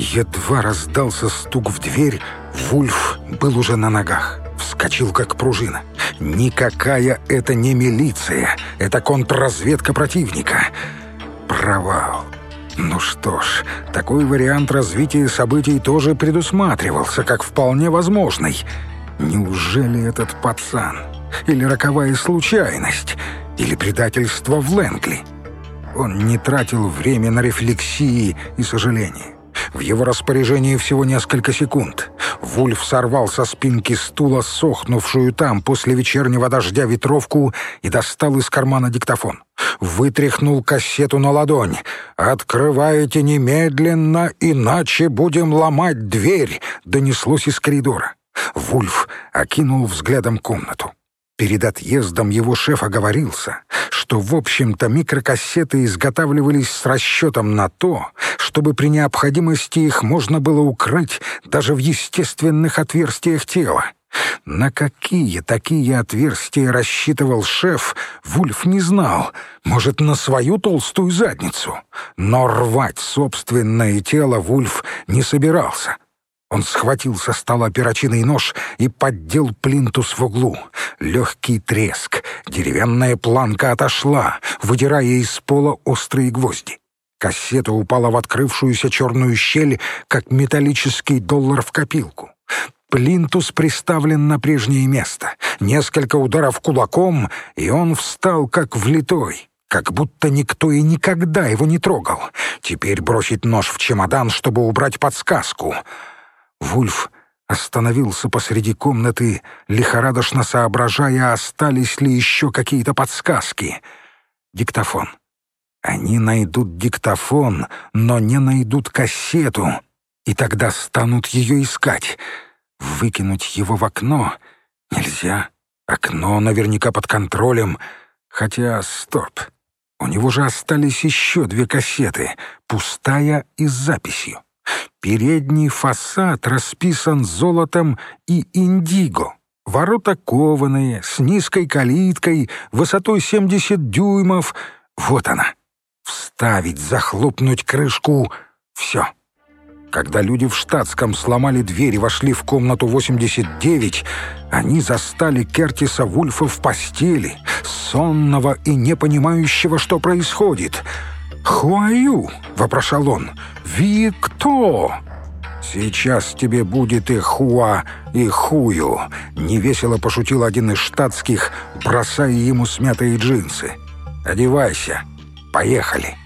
Едва раздался стук в дверь, Вульф был уже на ногах. Вскочил, как пружина. Никакая это не милиция. Это контрразведка противника. Провал. Ну что ж, такой вариант развития событий тоже предусматривался, как вполне возможный. Неужели этот пацан? Или роковая случайность? Или предательство в Лэнгли? Он не тратил время на рефлексии и сожаления. В его распоряжении всего несколько секунд. Вульф сорвал со спинки стула сохнувшую там после вечернего дождя ветровку и достал из кармана диктофон. Вытряхнул кассету на ладонь. «Открывайте немедленно, иначе будем ломать дверь!» — донеслось из коридора. Вульф окинул взглядом комнату. Перед отъездом его шеф оговорился, что, в общем-то, микрокассеты изготавливались с расчетом на то, чтобы при необходимости их можно было укрыть даже в естественных отверстиях тела. На какие такие отверстия рассчитывал шеф, Вульф не знал. Может, на свою толстую задницу. Но рвать собственное тело Вульф не собирался. Он схватил со стола перочинный нож и поддел плинтус в углу. Легкий треск, деревянная планка отошла, выдирая из пола острые гвозди. Кассета упала в открывшуюся черную щель, как металлический доллар в копилку. Плинтус приставлен на прежнее место. Несколько ударов кулаком, и он встал как влитой как будто никто и никогда его не трогал. Теперь бросить нож в чемодан, чтобы убрать подсказку — Вульф остановился посреди комнаты, лихорадочно соображая, остались ли еще какие-то подсказки. Диктофон. Они найдут диктофон, но не найдут кассету, и тогда станут ее искать. Выкинуть его в окно нельзя. Окно наверняка под контролем. Хотя, стоп. У него же остались еще две кассеты, пустая и с записью. Передний фасад расписан золотом и индиго. Ворота кованые, с низкой калиткой, высотой 70 дюймов. Вот она. Вставить, захлопнуть крышку. Все. Когда люди в штатском сломали дверь и вошли в комнату 89, они застали Кертиса Вульфа в постели, сонного и не понимающего, что происходит — «Хуаю?» — вопрошал он. «Ви кто?» «Сейчас тебе будет и хуа, и хую», — невесело пошутил один из штатских, бросая ему смятые джинсы. «Одевайся. Поехали».